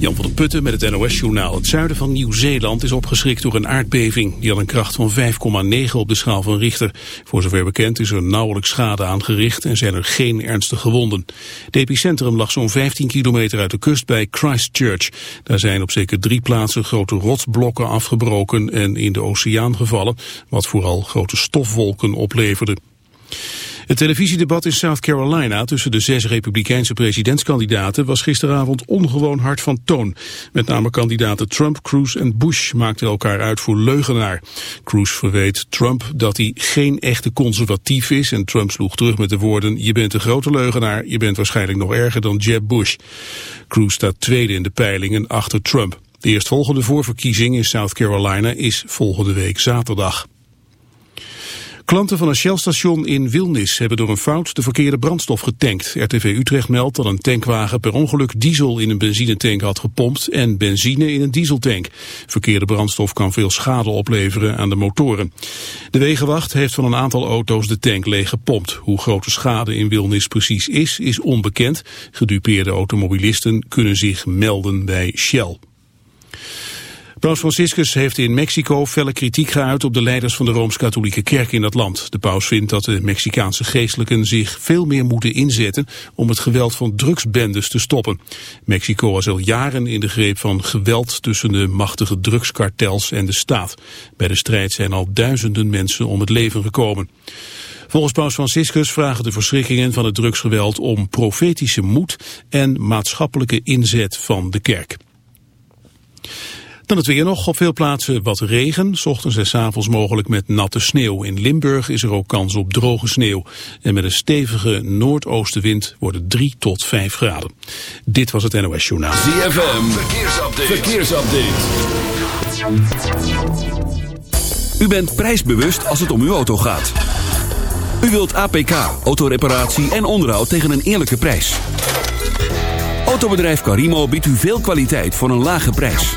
Jan van der Putten met het NOS-journaal. Het zuiden van Nieuw-Zeeland is opgeschrikt door een aardbeving. Die had een kracht van 5,9 op de schaal van Richter. Voor zover bekend is er nauwelijks schade aangericht en zijn er geen ernstige gewonden. Het epicentrum lag zo'n 15 kilometer uit de kust bij Christchurch. Daar zijn op zeker drie plaatsen grote rotsblokken afgebroken en in de oceaan gevallen, wat vooral grote stofwolken opleverde. Het televisiedebat in South Carolina tussen de zes republikeinse presidentskandidaten was gisteravond ongewoon hard van toon. Met name kandidaten Trump, Cruz en Bush maakten elkaar uit voor leugenaar. Cruz verweet Trump dat hij geen echte conservatief is en Trump sloeg terug met de woorden je bent een grote leugenaar, je bent waarschijnlijk nog erger dan Jeb Bush. Cruz staat tweede in de peilingen achter Trump. De eerstvolgende voorverkiezing in South Carolina is volgende week zaterdag. Klanten van een Shell-station in Wilnis hebben door een fout de verkeerde brandstof getankt. RTV Utrecht meldt dat een tankwagen per ongeluk diesel in een benzinetank had gepompt en benzine in een dieseltank. Verkeerde brandstof kan veel schade opleveren aan de motoren. De Wegenwacht heeft van een aantal auto's de tank leeg gepompt. Hoe groot de schade in Wilnis precies is, is onbekend. Gedupeerde automobilisten kunnen zich melden bij Shell. Paus Franciscus heeft in Mexico felle kritiek geuit op de leiders van de Rooms-Katholieke Kerk in dat land. De paus vindt dat de Mexicaanse geestelijken zich veel meer moeten inzetten om het geweld van drugsbendes te stoppen. Mexico was al jaren in de greep van geweld tussen de machtige drugskartels en de staat. Bij de strijd zijn al duizenden mensen om het leven gekomen. Volgens paus Franciscus vragen de verschrikkingen van het drugsgeweld om profetische moed en maatschappelijke inzet van de kerk. Dan het weer nog. Op veel plaatsen wat regen. Ochtends en avonds mogelijk met natte sneeuw. In Limburg is er ook kans op droge sneeuw. En met een stevige noordoostenwind worden 3 tot 5 graden. Dit was het NOS Journaal. ZFM. Verkeersupdate. Verkeersupdate. U bent prijsbewust als het om uw auto gaat. U wilt APK, autoreparatie en onderhoud tegen een eerlijke prijs. Autobedrijf Carimo biedt u veel kwaliteit voor een lage prijs.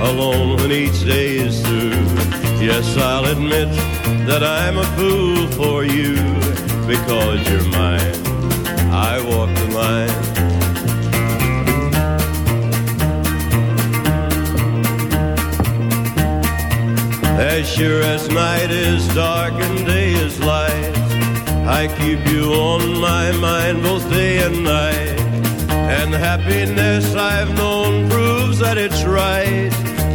alone when each day is through. Yes, I'll admit that I'm a fool for you because you're mine. I walk the line. As sure as night is dark and day is light, I keep you on my mind both day and night. And happiness I've known proves that it's right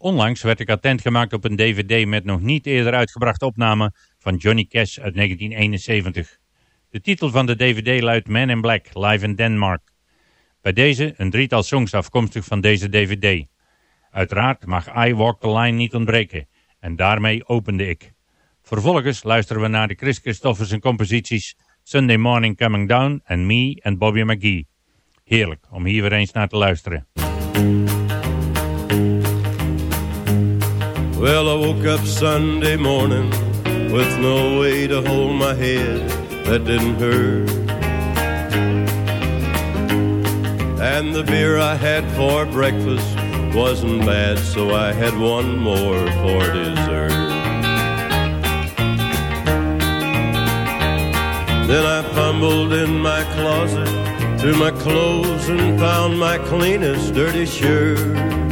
Onlangs werd ik attent gemaakt op een dvd met nog niet eerder uitgebrachte opname van Johnny Cash uit 1971. De titel van de dvd luidt Man in Black, live in Denmark. Bij deze een drietal songs afkomstig van deze dvd. Uiteraard mag I Walk the Line niet ontbreken en daarmee opende ik. Vervolgens luisteren we naar de Chris Christofferson composities Sunday Morning Coming Down en Me and Bobby McGee. Heerlijk om hier weer eens naar te luisteren. Well, I woke up Sunday morning with no way to hold my head that didn't hurt. And the beer I had for breakfast wasn't bad, so I had one more for dessert. Then I fumbled in my closet through my clothes and found my cleanest dirty shirt.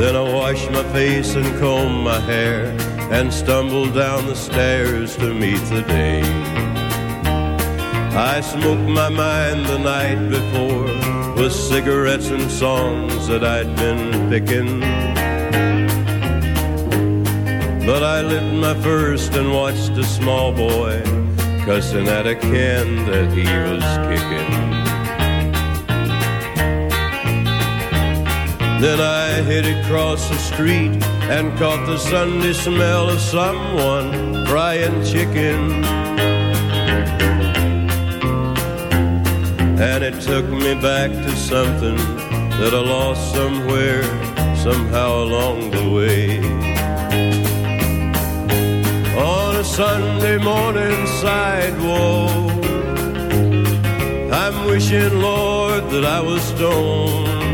Then I washed my face and combed my hair and stumbled down the stairs to meet the day. I smoked my mind the night before with cigarettes and songs that I'd been picking. But I lit my first and watched a small boy cussing at a can that he was kicking. Then I hit across the street and caught the Sunday smell of someone frying chicken. And it took me back to something that I lost somewhere, somehow along the way. On a Sunday morning sidewalk, I'm wishing, Lord, that I was stoned.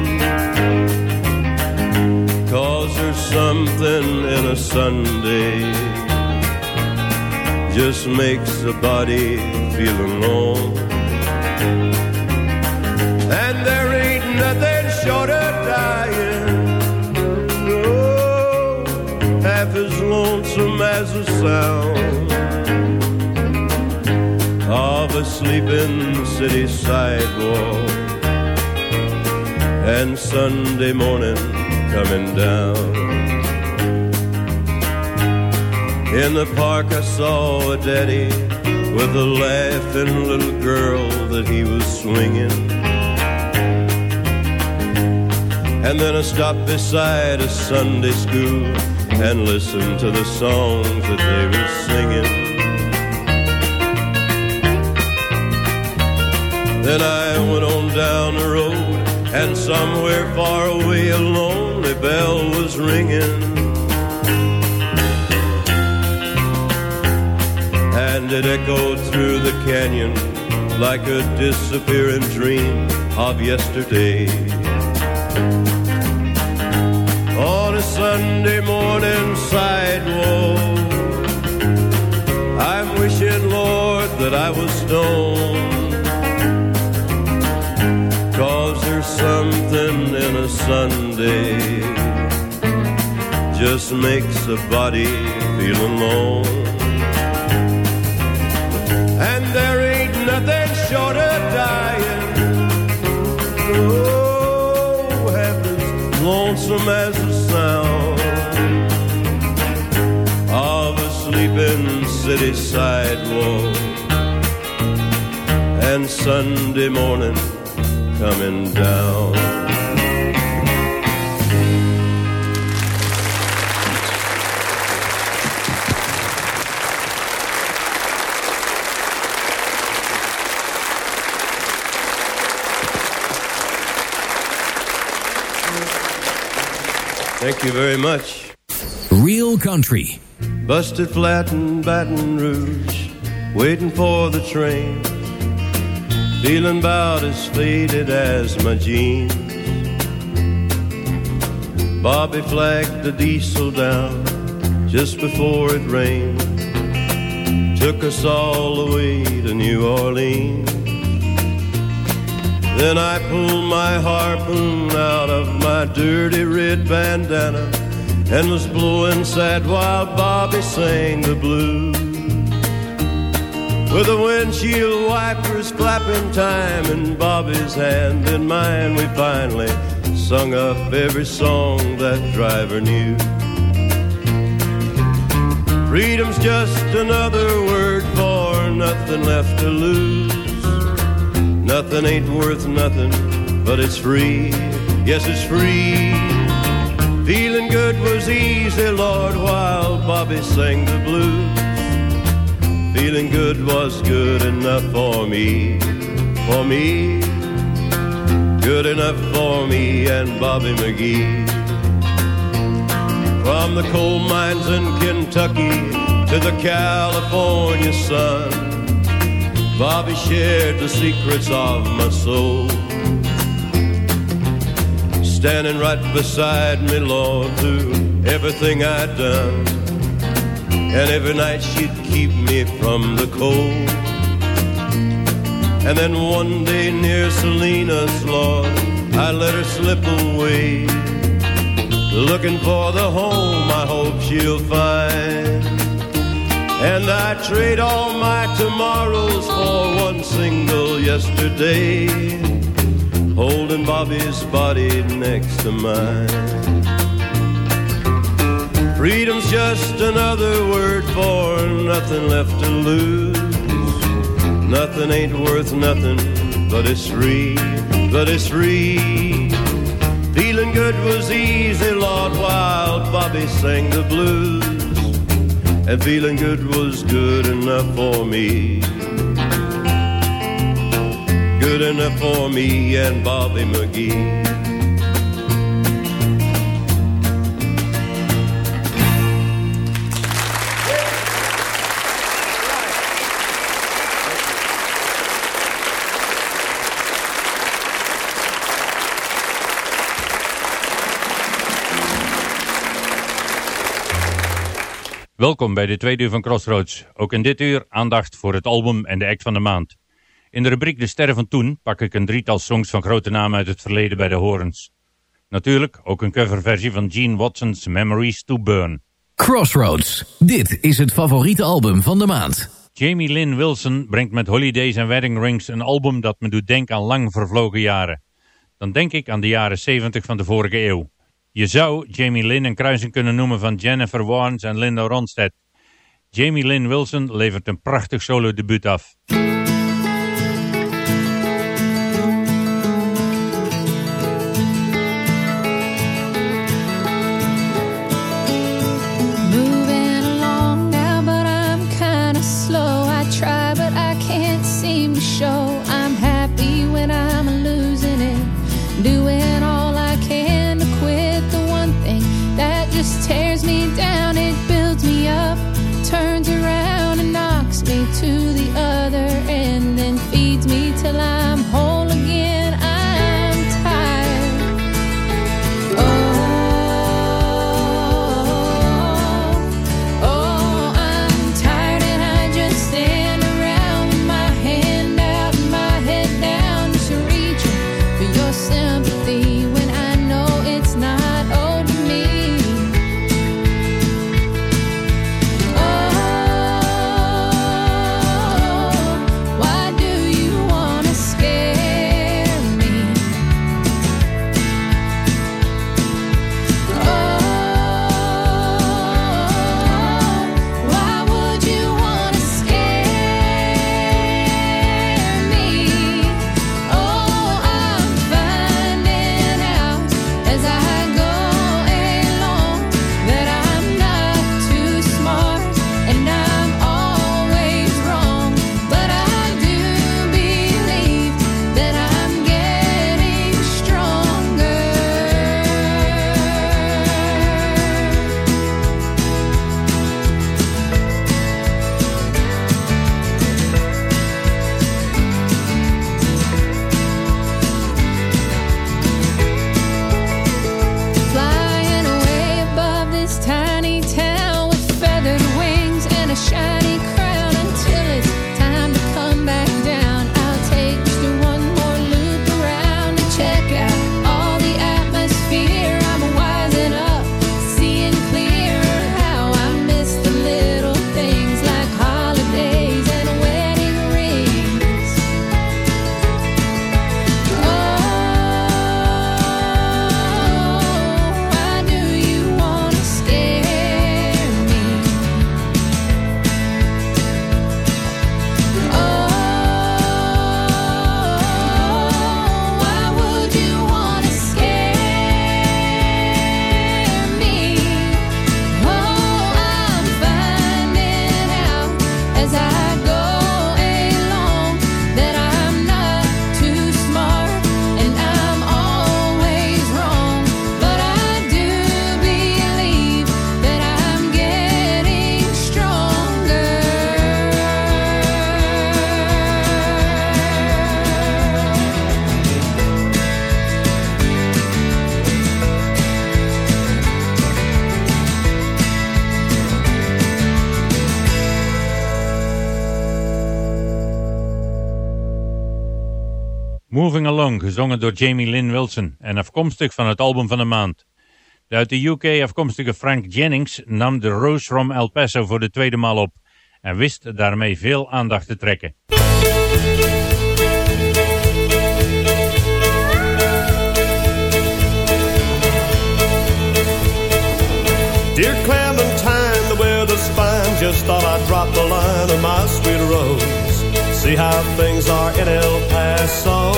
Something in a Sunday just makes a body feel alone. And there ain't nothing short of dying. No, half as lonesome as the sound of a sleeping city sidewalk and Sunday morning coming down. In the park I saw a daddy with a laughing little girl that he was swinging. And then I stopped beside a Sunday school and listened to the songs that they were singing. Then I went on down the road and somewhere far away a lonely bell was ringing. And it echoed through the canyon like a disappearing dream of yesterday. On a Sunday morning sidewalk, I'm wishing, Lord, that I was stoned. Cause there's something in a Sunday just makes a body feel alone. There ain't nothing short of dying. Oh, heaven's lonesome as the sound of a sleeping city sidewalk. And Sunday morning coming down. Thank you very much. Real Country. Busted flat in Baton Rouge, waiting for the train. Feeling about as faded as my jeans. Bobby flagged the diesel down just before it rained. Took us all the way to New Orleans. Then I pulled my harpoon out of my dirty red bandana and was blowing sad while Bobby sang the blues. With the windshield wipers clapping time in Bobby's hand in mine, we finally sung up every song that driver knew. Freedom's just another word for nothing left to lose. Nothing ain't worth nothing, but it's free. Yes, it's free. Feeling good was easy, Lord, while Bobby sang the blues. Feeling good was good enough for me, for me. Good enough for me and Bobby McGee. From the coal mines in Kentucky to the California sun. Bobby shared the secrets of my soul. Standing right beside me, Lord, through everything I'd done. And every night she'd keep me from the cold. And then one day near Salinas, Lord, I let her slip away. Looking for the home I hope she'll find. And I trade all my tomorrows for one single yesterday, holding Bobby's body next to mine. Freedom's just another word for nothing left to lose. Nothing ain't worth nothing, but it's free, but it's free. Feeling good was easy, Lord, while Bobby sang the blues and feeling good was good enough for me. Good enough for me and Bobby McGee. Welkom bij de tweede uur van Crossroads. Ook in dit uur aandacht voor het album en de act van de maand. In de rubriek De Sterren van Toen pak ik een drietal songs van grote namen uit het verleden bij de horens. Natuurlijk ook een coverversie van Gene Watson's Memories to Burn. Crossroads, dit is het favoriete album van de maand. Jamie Lynn Wilson brengt met Holidays en Wedding Rings een album dat me doet denken aan lang vervlogen jaren. Dan denk ik aan de jaren 70 van de vorige eeuw. Je zou Jamie Lynn een kruising kunnen noemen van Jennifer Warnes en Linda Ronstadt. Jamie Lynn Wilson levert een prachtig solo debuut af. Moving Along, gezongen door Jamie Lynn Wilson en afkomstig van het album van de maand. De uit de UK afkomstige Frank Jennings nam de Rose from El Paso voor de tweede maal op en wist daarmee veel aandacht te trekken. Dear Clementine, the weather's fine. Just thought I'd drop a line of my sweet rose. See how things are in El Paso.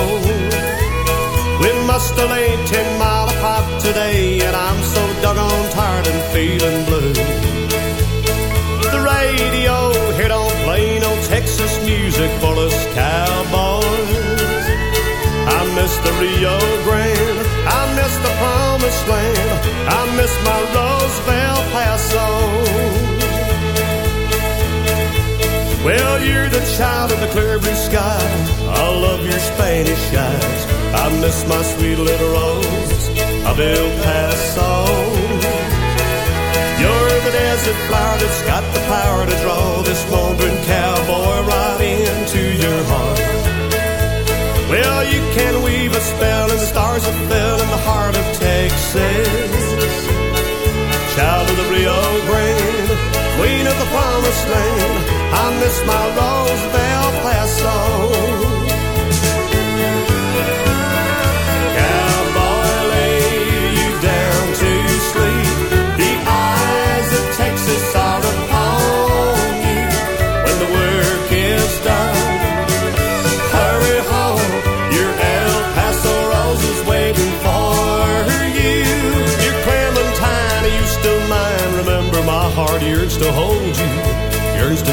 We must have laid ten mile apart today, and I'm so doggone tired and feeling blue. The radio here don't play no Texas music for us cowboys. I miss the Rio Grande, I miss the promised land, I miss my Rose of El Paso. You're the child of the clear blue sky. I love your Spanish eyes. I miss my sweet little rose of El Paso. You're the desert flower that's got the power to draw this wandering cowboy right into your heart. Well, you can weave a spell and the stars that fell in the heart of Texas. Child of the Rio Grande, queen of the promised land. I miss my Rose of El Paso.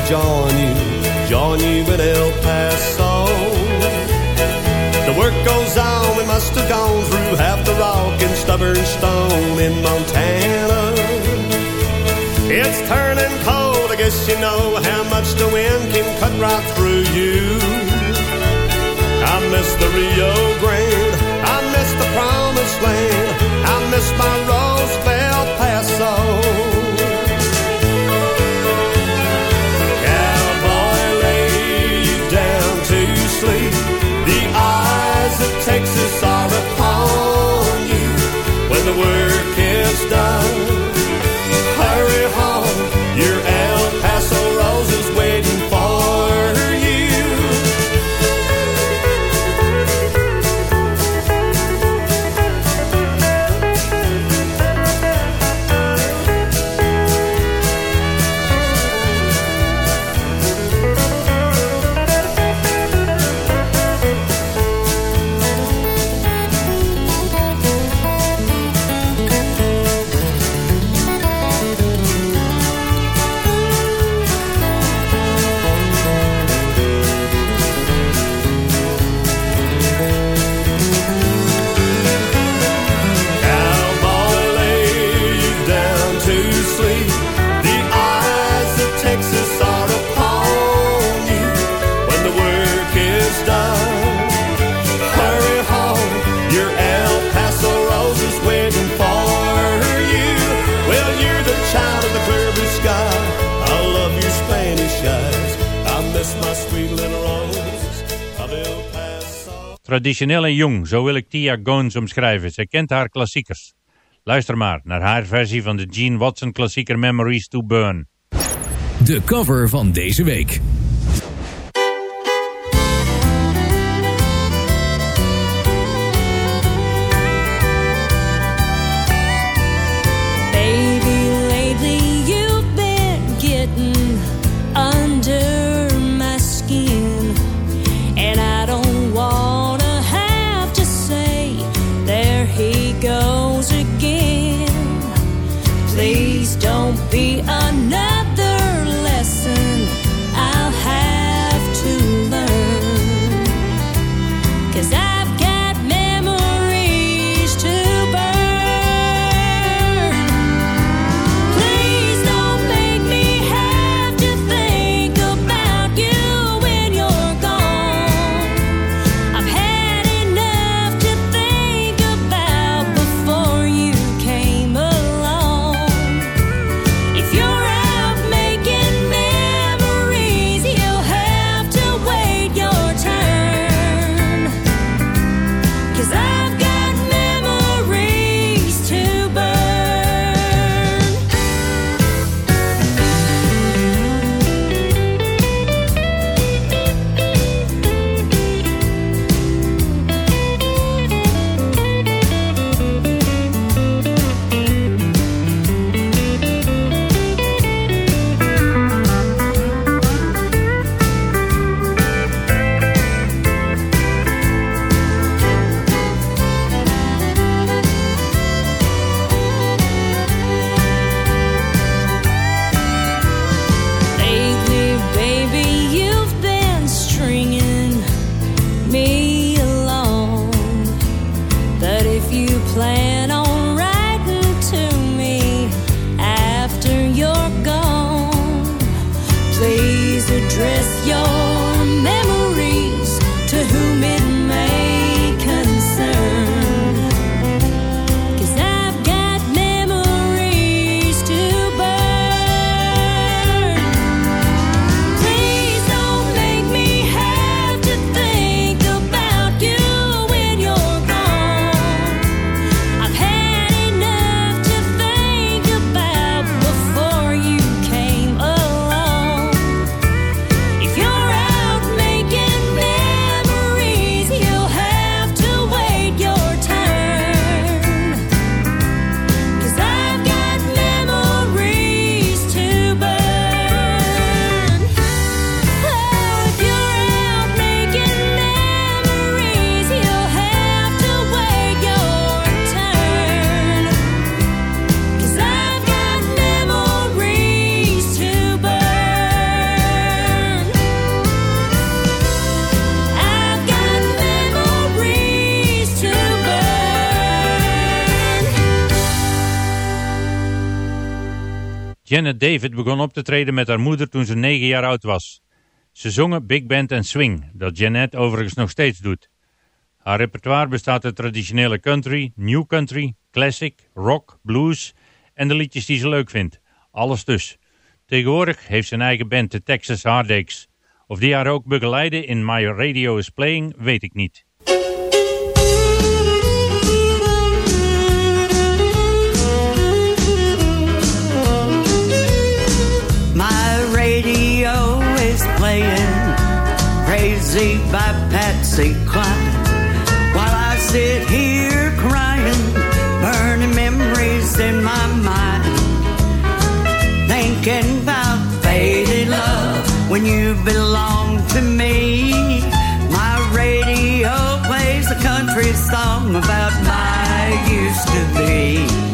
Join you in El Paso. The work goes on, we must have gone through half the rock and stubborn stone in Montana. It's turning cold, I guess you know how much the wind can cut right through you. I miss the Rio Grande. I miss the promised land. I miss my Rose of El Paso. Traditioneel en jong, zo wil ik Tia Gones omschrijven. Zij kent haar klassiekers. Luister maar naar haar versie van de Gene Watson klassieker Memories to Burn. De cover van deze week. David begon op te treden met haar moeder toen ze negen jaar oud was. Ze zongen big band en swing, dat Janet overigens nog steeds doet. Haar repertoire bestaat uit traditionele country, new country, classic, rock, blues en de liedjes die ze leuk vindt. Alles dus. Tegenwoordig heeft ze een eigen band, de Texas Heartaches. Of die haar ook begeleiden in My Radio is Playing, weet ik niet. By Patsy Cline. While I sit here crying Burning memories in my mind. Thinking about faded love When you belong to me. My radio plays a country song About my used to be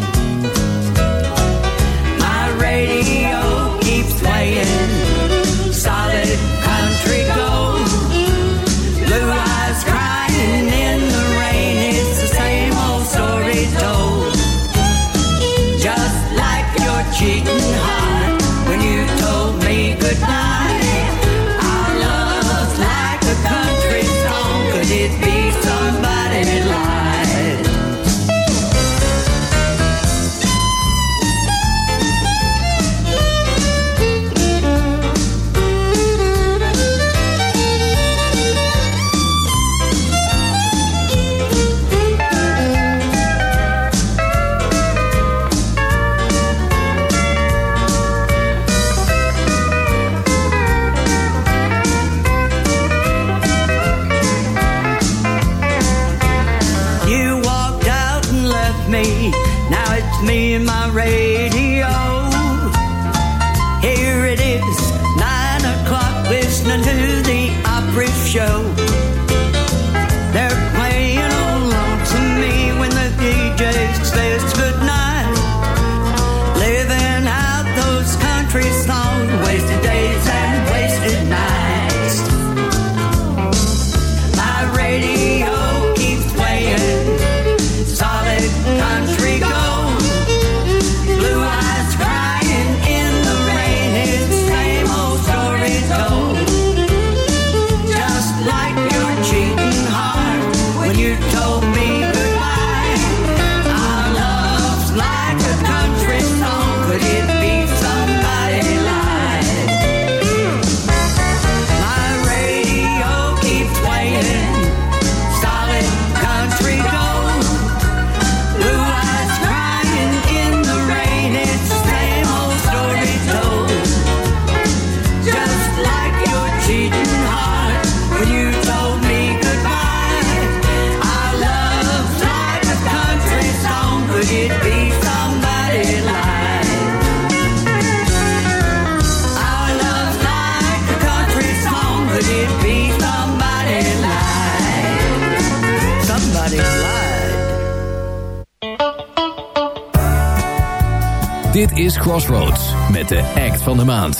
Crossroads met de act van de maand.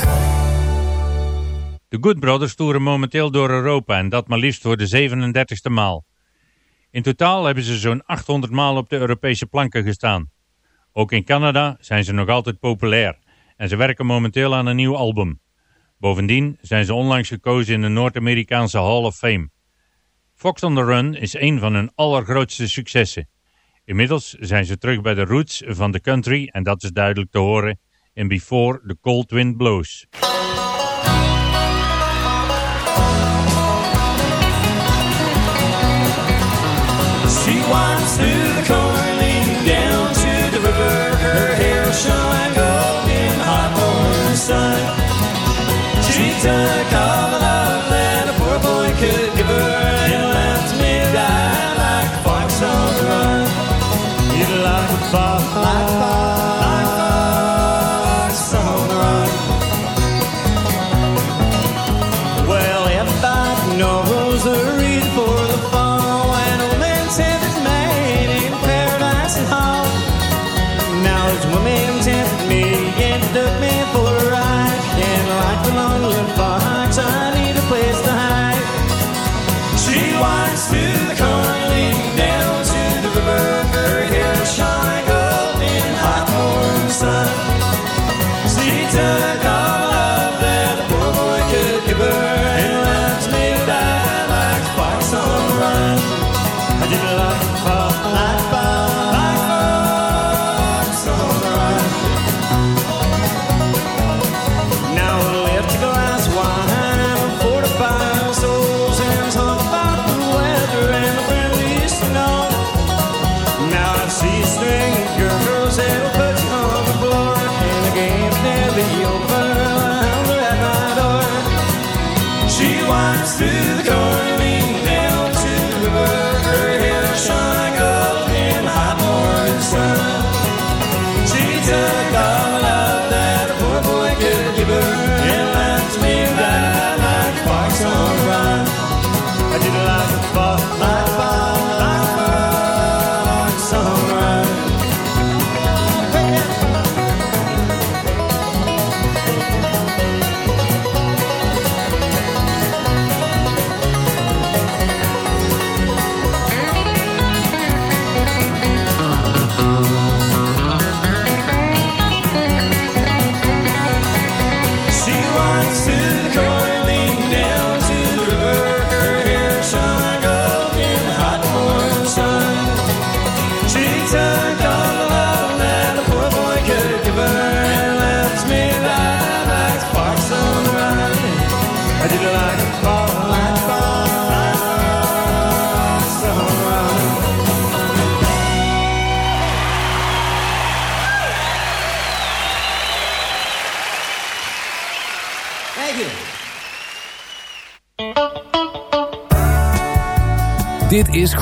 De Good Brothers toeren momenteel door Europa en dat maar liefst voor de 37ste maal. In totaal hebben ze zo'n 800 maal op de Europese planken gestaan. Ook in Canada zijn ze nog altijd populair en ze werken momenteel aan een nieuw album. Bovendien zijn ze onlangs gekozen in de Noord-Amerikaanse Hall of Fame. Fox on the Run is een van hun allergrootste successen. Inmiddels zijn ze terug bij de roots van de country en dat is duidelijk te horen in Before the Cold Wind Blows. She winds through the corn, down to the river. Her hair like gold in hot morning sun. She took all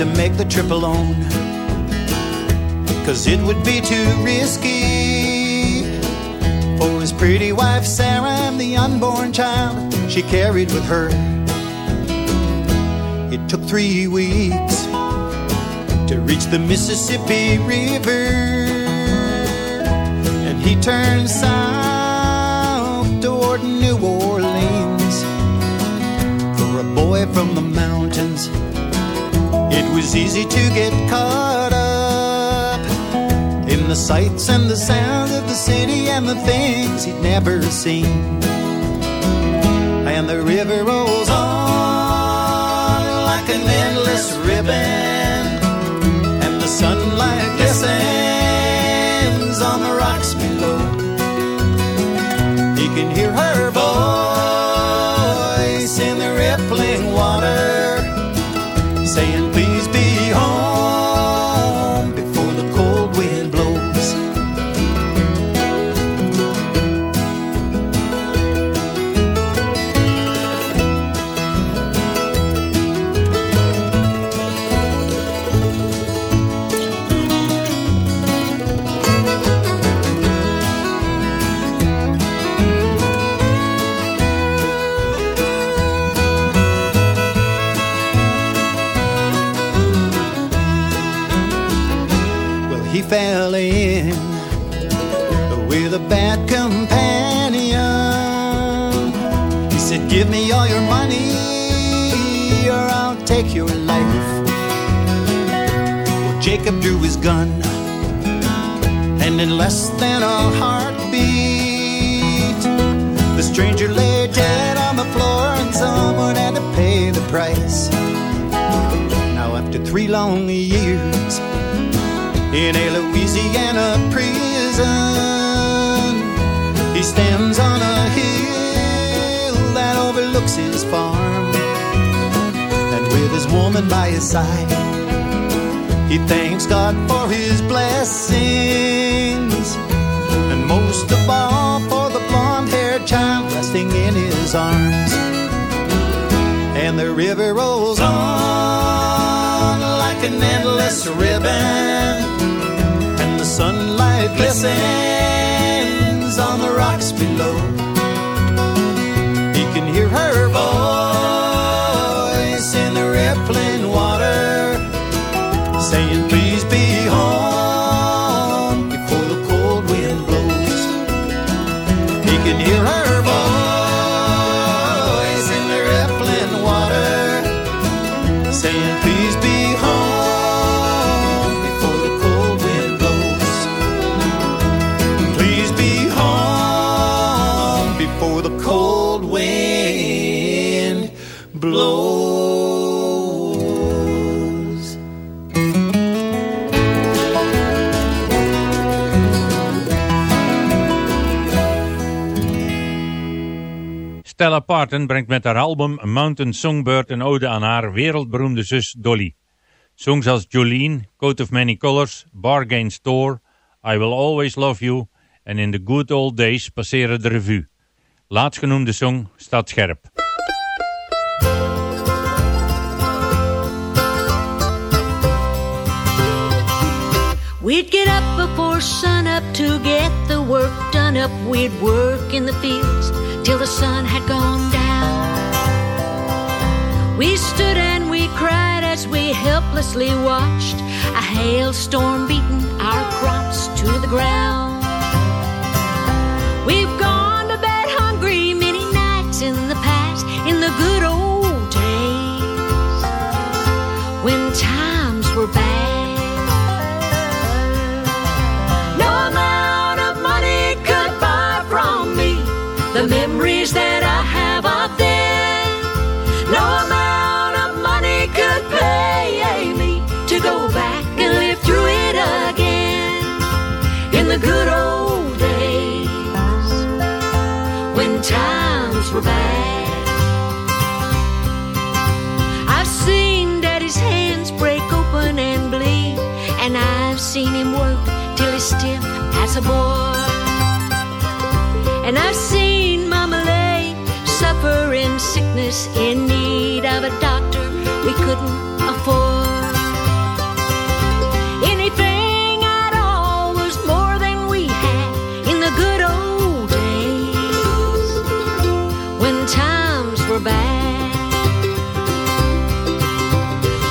To make the trip alone, cause it would be too risky for his pretty wife Sarah and the unborn child she carried with her. It took three weeks to reach the Mississippi River. And he turned south toward New Orleans. For a boy from the mountains, it was easy to get caught up in the sights and the sounds of the city and the things he'd never seen. And the river rolls on like an endless ribbon and the sunlight your life. Well, Jacob drew his gun, and in less than a heartbeat, the stranger lay dead on the floor, and someone had to pay the price. Now, after three long years, in a Louisiana prison. He stands on a hill that overlooks his farm. With his woman by his side, he thanks God for his blessings. And most of all, for the blonde haired child resting in his arms. And the river rolls on like an endless ribbon and the sunlight glistens on the rocks below. He can hear her voice Parton brengt met haar album Mountain Songbird een ode aan haar wereldberoemde zus Dolly. Songs als Jolene, Coat of Many Colors, Bargain Store, I Will Always Love You en In the Good Old Days passeren de revue. Laatstgenoemde song staat scherp. We'd get up before sunup to get the work done up. We'd work in the fields till the sun had gone down. We stood and we cried as we helplessly watched a hailstorm beating our crops to the ground. We've gone to bed hungry many nights in the past, in the good old days when times were bad. He's stiff as a board. And I've seen mama lay suffer in sickness in need of a doctor we couldn't afford. Anything at all was more than we had in the good old days when times were bad.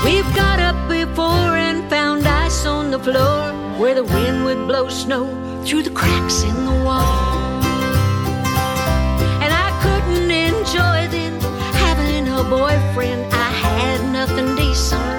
We've got up before and found ice on the floor where the wind would blow snow through the cracks in the wall. And I couldn't enjoy then having a boyfriend. I had nothing decent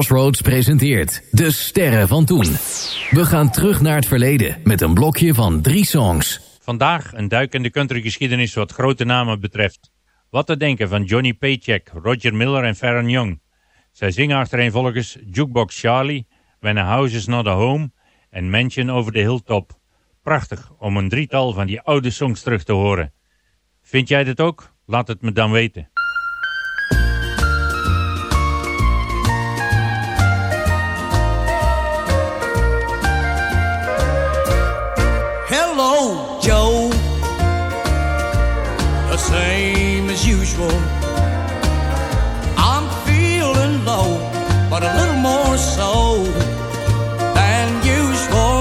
Crossroads presenteert De Sterren van Toen. We gaan terug naar het verleden met een blokje van drie songs. Vandaag een duik in de countrygeschiedenis wat grote namen betreft. Wat te denken van Johnny Paycheck, Roger Miller en Farron Young. Zij zingen achtereenvolgens Jukebox Charlie, When a House is Not a Home en Mansion over the Hilltop. Prachtig om een drietal van die oude songs terug te horen. Vind jij dit ook? Laat het me dan weten. Usual. I'm feeling low, but a little more so than usual.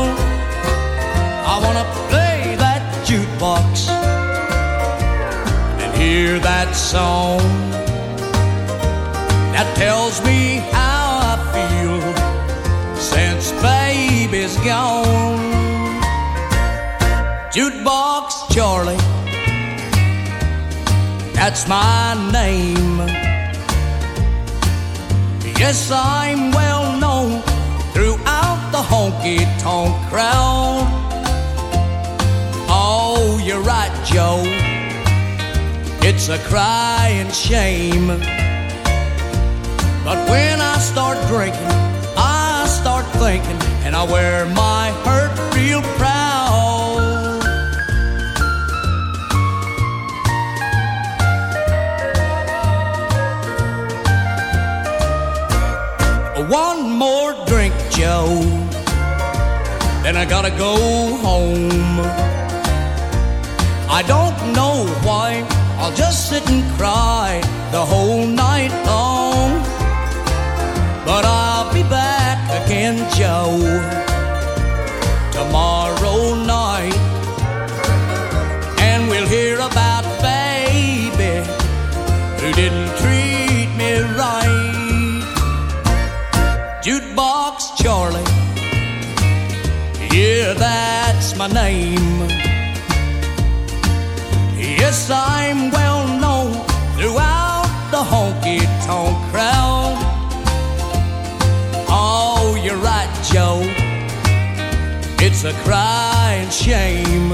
I wanna play that jukebox and hear that song that tells me that's my name. Yes, I'm well known throughout the honky tonk crowd. Oh, you're right, Joe. It's a crying shame. But when I start drinking, I start thinking, and I wear my hurt real and I gotta go home. I don't know why, I'll just sit and cry the whole night long. But I'll be back again, Joe, tomorrow name. Yes, I'm well known throughout the honky tonk crowd. Oh, you're right, Joe. It's a crying shame.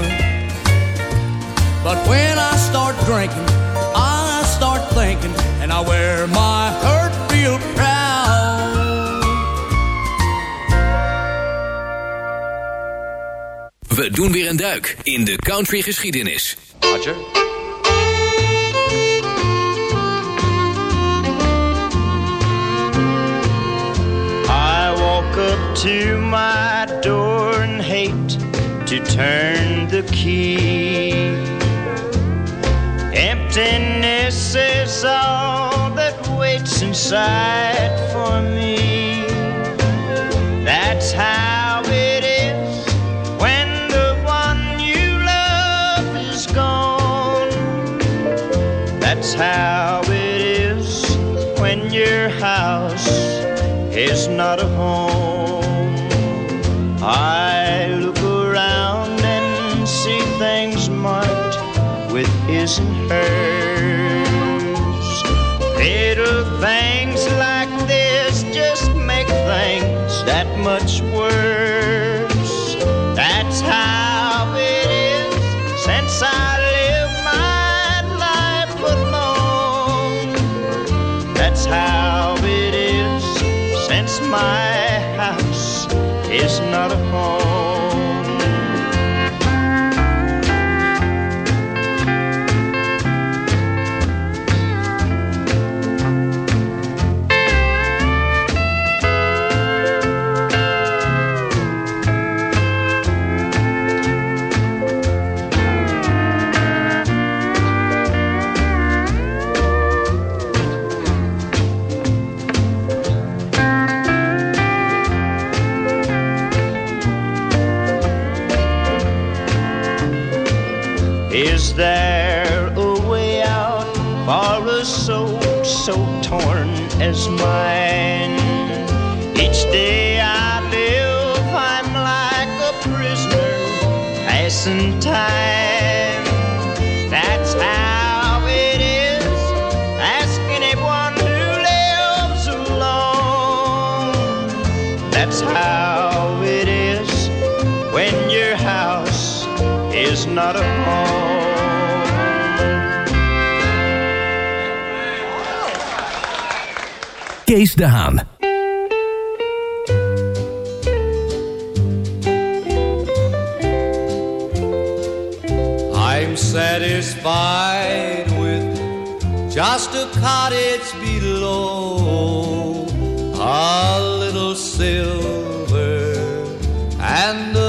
But when I start drinking, I start thinking, and I wear my hurt real We doen weer een duik in de country geschiedenis. Roger. I walk up to my door and hate to turn the key. Emptiness is all that waits inside for me. That's house is not a home. Kees de Haan. I'm satisfied with just a cottage below, a little silver and a little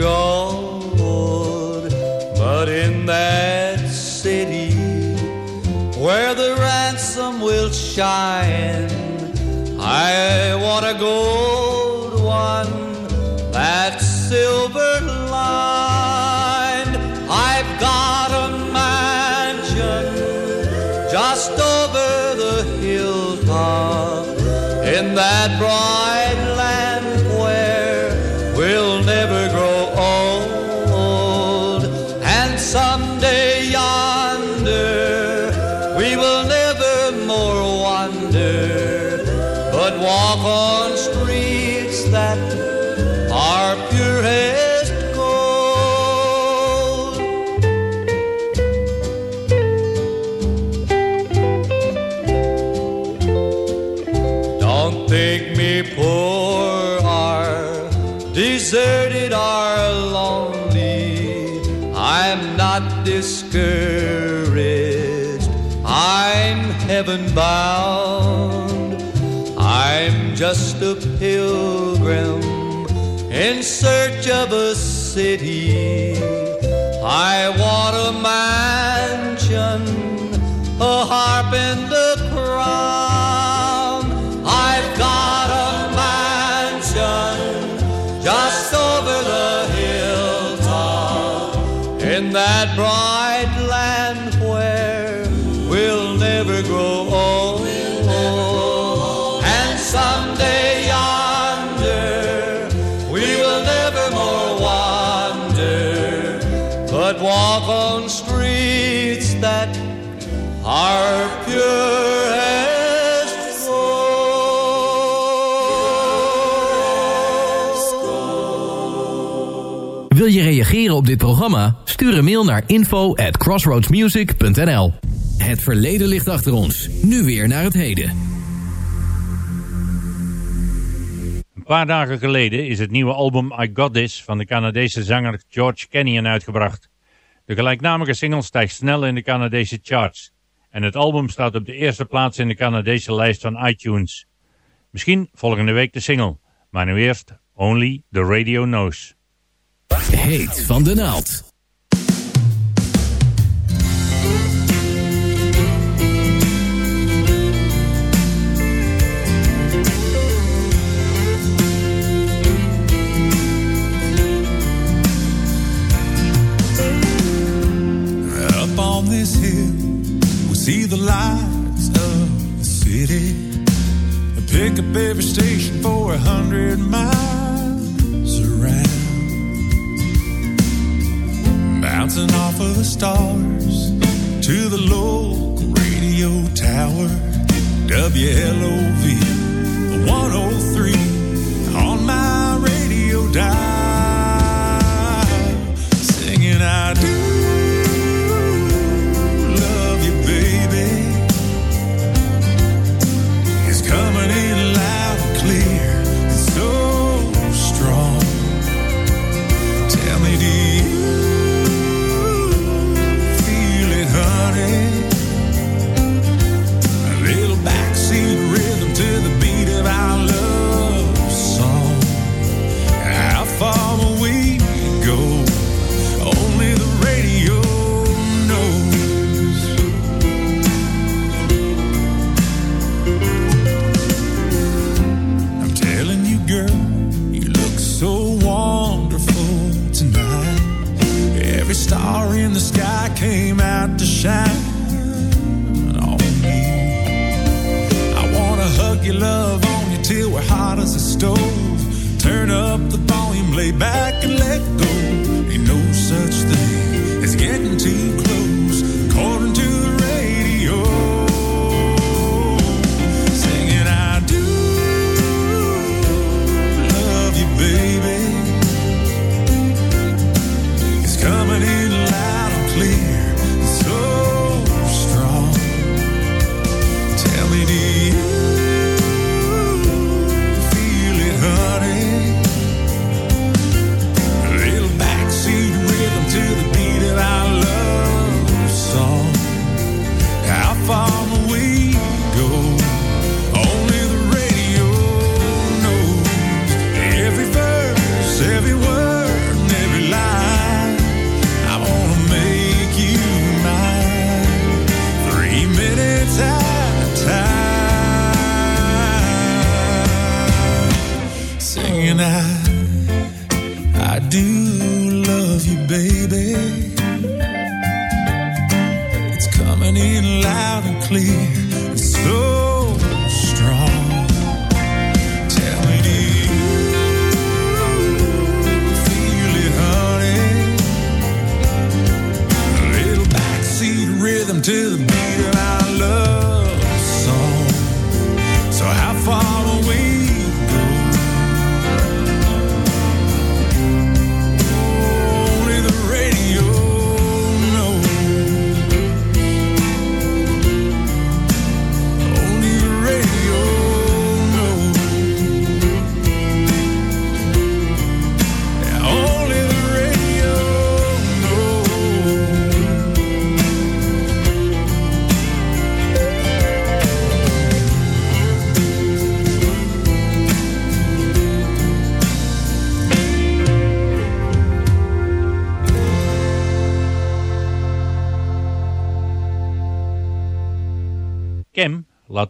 gold. But in that city where the ransom will shine, I want a gold one that's silver lined. I've got a mansion just over the hilltop in that bright discouraged. I'm heaven bound. I'm just a pilgrim in search of a city. I want a mansion, a harp and Stuur een mail naar info at crossroadsmusic.nl Het verleden ligt achter ons. Nu weer naar het heden. Een paar dagen geleden is het nieuwe album I Got This van de Canadese zanger George Canyon uitgebracht. De gelijknamige single stijgt snel in de Canadese charts. En het album staat op de eerste plaats in de Canadese lijst van iTunes. Misschien volgende week de single, maar nu eerst Only the Radio Knows. Heet van de naald. This hill, we see the lights of the city. Pick up every station for a hundred miles Bouncing off of the stars to the local radio tower. WLOV 103 on my radio dial.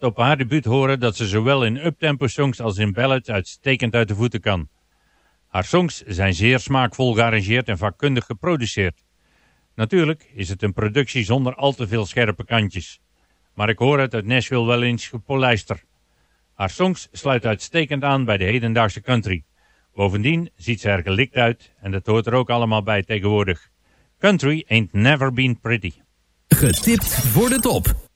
Op haar debuut horen dat ze zowel in uptempo songs als in ballads uitstekend uit de voeten kan. Haar songs zijn zeer smaakvol gearrangeerd en vakkundig geproduceerd. Natuurlijk is het een productie zonder al te veel scherpe kantjes. Maar ik hoor het uit Nashville wel eens gepolijster. Haar songs sluiten uitstekend aan bij de hedendaagse country. Bovendien ziet ze er gelikt uit en dat hoort er ook allemaal bij tegenwoordig. Country ain't never been pretty. Getipt voor de top.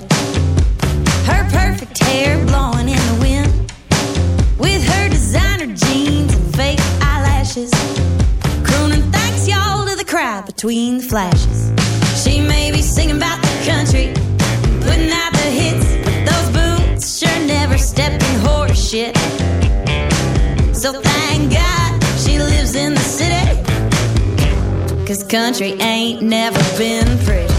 Carpet. Her perfect hair blowing in the wind. With her designer jeans and fake eyelashes. Crooning thanks y'all to the crowd between the flashes. She may be singing about the country. Putting out the hits. But those boots sure never stepped in horse shit. So thank God she lives in the city. Cause country ain't never been pretty.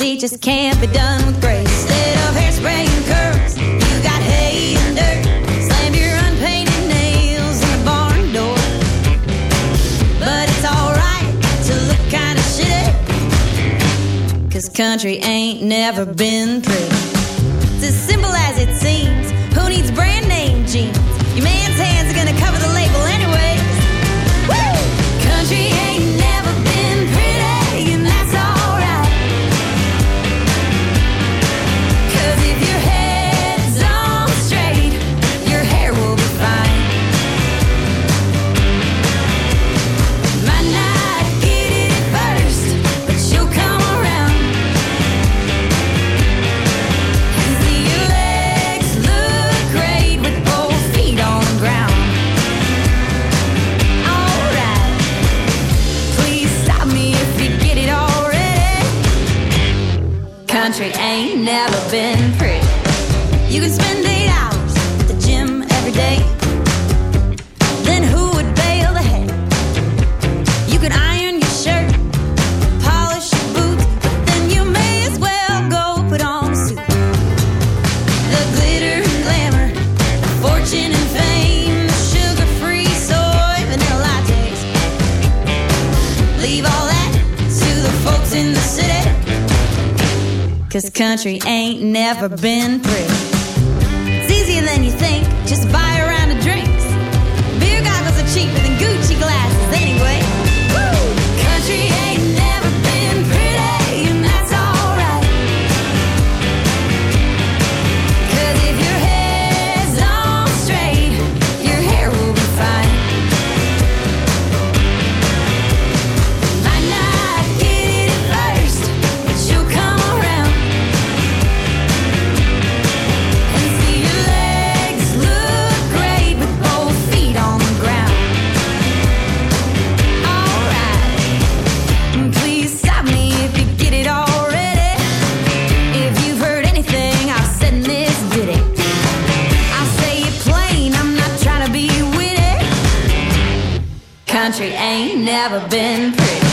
See just can't be done with grace. Instead of hairspray and curls, you got hay and dirt. Slam your unpainted nails in the barn door. But it's alright to look kinda shitty. Cause country ain't never been pretty. It's as simple as it seems. Never been country ain't never been pretty. It's easier than you think, just buy never been pretty.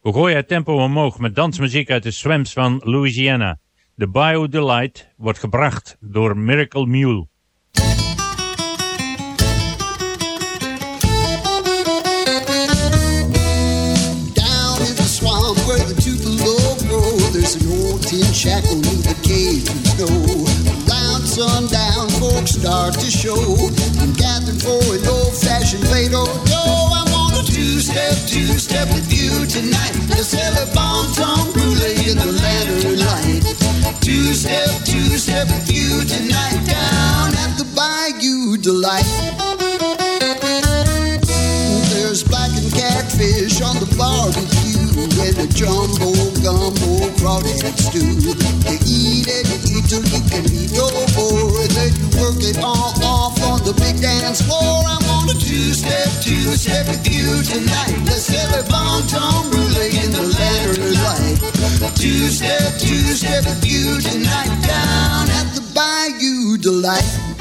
We gooien het tempo omhoog met dansmuziek uit de swamps van Louisiana. De Bio Delight wordt gebracht door Miracle Mule. Tin shack beneath the cave of snow. Around sundown, folks start to show and gather for an old-fashioned fais do-do. I want a two-step, two-step with you tonight. Let's have a bon-ton brulee in the lantern light. Two-step, two-step with you tonight down at the Bayou Delight. There's blackened catfish on the barbecue and a jumbo gumbo crawdad stew. You eat it, you eat till you can eat no more. Then you work it all off on the big dance floor. I'm on a two-step, two-step with you tonight. Let's have a bon brulee in the lantern light. Two-step, two-step with you tonight down at the Bayou Delight.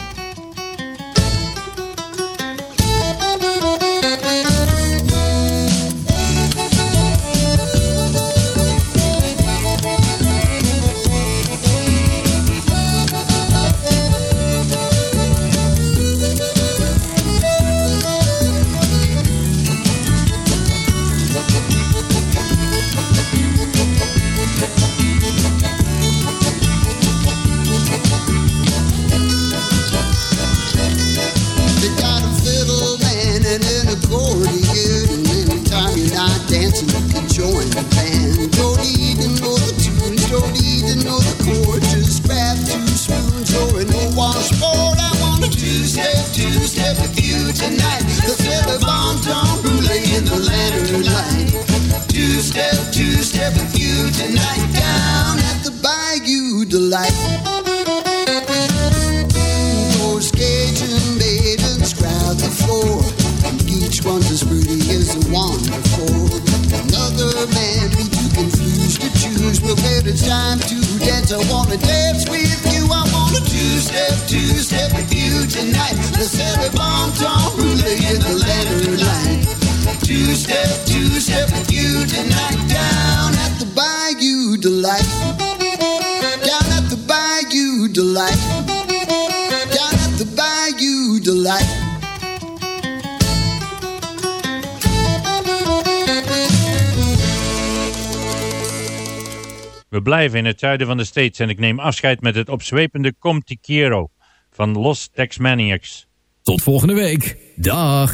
One's as pretty as the one before. Another man be too confused to choose. But when it's time to dance, I wanna dance with you. I want a two-step, two-step with you tonight. Let's have a bon ton brulee in the lantern light. Two-step, two-step with you tonight. Down at the Bayou Delight. Down at the Bayou Delight down at the Bayou Delight. We blijven in het zuiden van de States en ik neem afscheid met het opzwepende Com Te Quiero van Los Tex Maniacs. Tot volgende week. Dag.